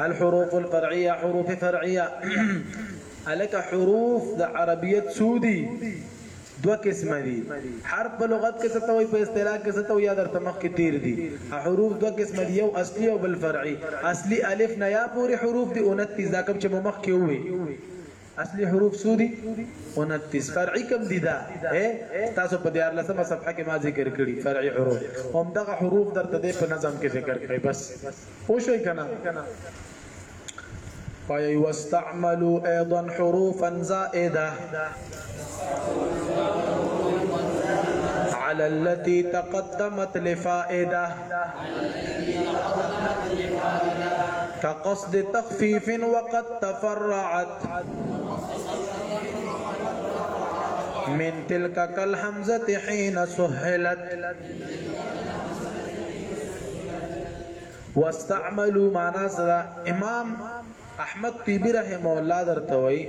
الحروف الفرعيه حروف فرعيه الک حروف د عربیت سودی دو قسمه دي حرف په لغت کې څه توي په اصطلاح کې څه توي یا درته مخ کې تیر دي حروف دو قسمه دي یو اصلي او بل فرعي اصلي الف نه یا پوری حروف دي 29 دا کوم چې مخ کې وي اصلي حروف څو دي؟ انتیس. فرعي کوم دي دا؟ اې تاسو په دیارلسمه صفحه کې ما ذکر کړي فرعي حروف. همدغه حروف درته دې په نظم کې ذکر کړي بس. پوه شوئ که نه؟ وایئ واستعملو ایضا حروفا زائده. على التي تقدمت لفائدة كقصد تخفيف وقد تفرعت من تلك كالحمزة حين سهلت واستعملوا معنا صدا امام احمد طيبي رحمه الله درته وي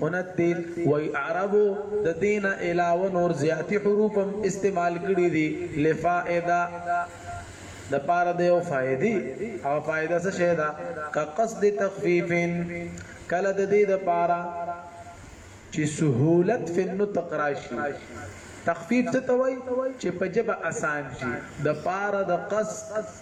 منتل وایي عربو د دې نه علاوه نور زیاتي حروف هم استعمال کړي دي لفائده د پاره د یو فائدې او فائده څه شی ده که قصد تخفیف کله د دې د پاره چې سهولت فی النطق راشي تخفیف څه ته وایي چې په جبه اسان شي د پاره د قصد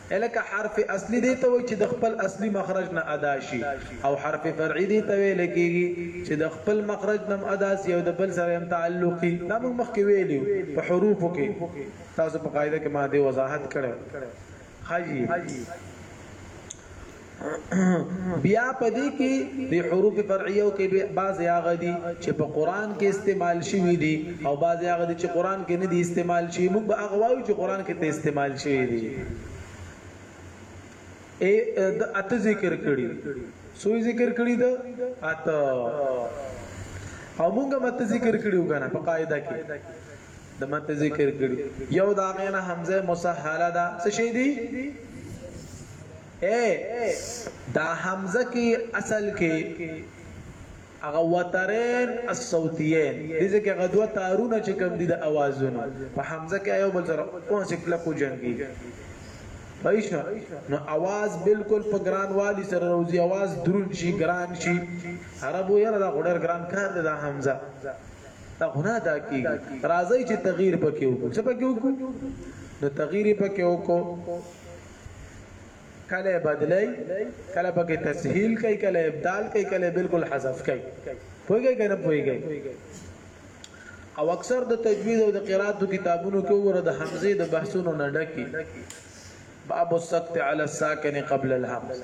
هلکه حرف اصلی دې ته وایي چې د خپل اصلی مخرج نه ادا شي او حرف فرعي دې ته ویل کیږي چې د خپل مخرج نه هم ادا سي او د بل سره هم تعلقي دا موږ مخکې ویلي په حروفو کې تاسو په قاعده کې ما دې وضاحت کړی ښايي بیا په دې کې د حروف فرعیو کې بعض هغه دي چې په قران کې استعمال شوي دي او بعض هغه دي چې قران کې نه دي استعمال شوي موږ به هغه وایو چې قران کې ته استعمال شوي دي ای د اته ذکر کړي سو ذکر کړي د اته او موږ مت ذکر کړیو کنه په قاعده کې د مت ذکر کړي یو دا غنه حمزه مسهله ده څه شي دي اې دا همزه کې اصل کې هغه وترین الصوتیین دې ځکه هغه دوه تارونه چې کوم دي د اوازونو په همزه کې یو بل سره په شکل کو جنگي پېښه نو आवाज بالکل په ګران والی سره روزي आवाज درون شي ګران شي عربو یره دا غډر ګران کار دی دا همزه دا غنا دا کیږي راځي چې تغییر پکې وکړو څه پکې وکړو نو تغییر پکې وکړو کله بدلی کله پکې تسهیل کوي کله ابدال کوي کله بالکل حذف کوي پوهیږي کنه پوهیږي او اکثر د تجوید او د قرات کتابونو کې وګوره د حمزه د بحثونو نه ډکی باب السکت علی الساکن قبل الهمز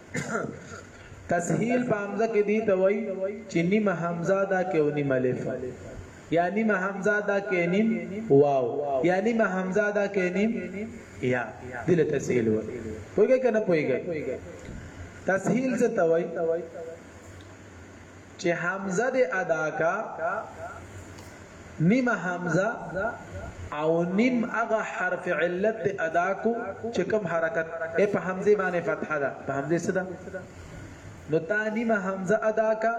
تسهیل په حمزه کې دی ته وای چې نیمه حمزه دا کې او نیمه الف یا نیمه حمزه دا کې نیم واو یا نیمه حمزه دا کې نیم یا دله تسهیل وای پوهیږئ کنه پوهیږئ تسهیل څه ته وای چه حمزه دی ادا کا نیم حمزه او نیم اغا حرف علت دی ادا کو چه کم حرکت اے پا حمزه بانی فتحه دا پا حمزه صدا نو تا نیم حمزه ادا کا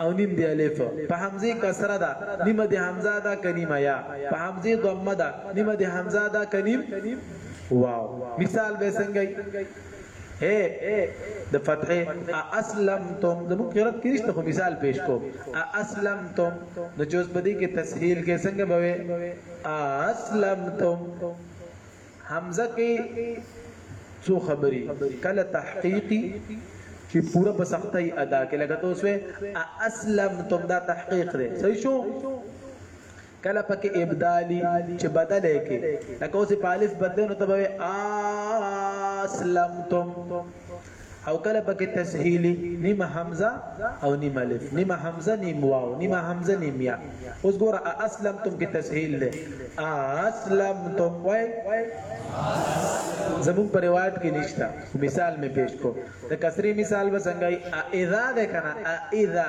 او نیم دی الف په حمزه کسره ده نیم دی حمزه ده کنیم یا په حمزه ضمه ده نیم دی حمزه ده کنیم واو مثال به څنګه اے د فتح ا اسلمتم د مو قرات کې نشته خو مثال پیش کو ا اسلمتم نو جوز بدی کې تسهیل کې څنګه بوي اسلمتم حمزه کې څو خبري کله تحقیقی چې پورا په سختۍ ادا کې لکه تاسو اسلمتم دا تحقیق دی صحیح شو کله پکې ابدالي چې بدل یې کې لکه اوس په الف بدل نو ته به اسلمتم او کله پکې تسهیلی نیمه حمزه او نیمه الف نیمه حمزه نیم واو نیمه حمزه نیم یا اوس ګوره اسلمتم کې تسهیل ده اسلمتم وای زمون پر روایت کې نشتا مثال می پیش کو د کسری مثال به څنګه اذا ده کنه اذا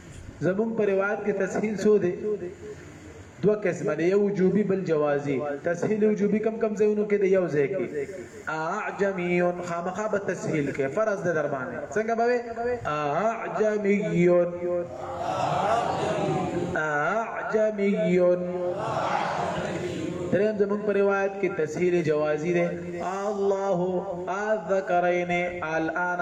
زمون په روایت کې تسهیل سو دی دو قسمه دی یو وجوبی بل جوازی تسهیل وجوبی کم کم ځایونو کې دی یو ځای کې اعجمی خامخا به تسهیل کې فرض ده در باندې څنګه به اعجمی اعجمی دریم زمون پر روایت کې تسهیل جوازی ده الله اذکرین الان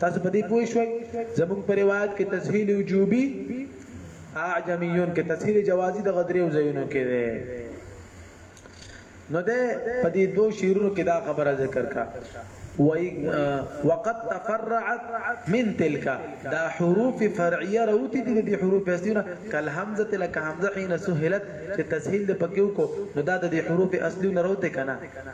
تاسو په دې پوه شوئ زموږ په روایت کې تسهیل وجوبي اعجمیون کې تسهیل جوازي د غدریو ځایونو کې دی نو ده په دې دوه شعرونو کې دا خبره ذکر کا وقد تفرعت من تلك دا حروف فرعيه روتي دي دي حروف اصليونه کل همزه لك همزه حين سهلت چې تسهيل د پکيو کو نو دا د حروف اصليونه روته کنه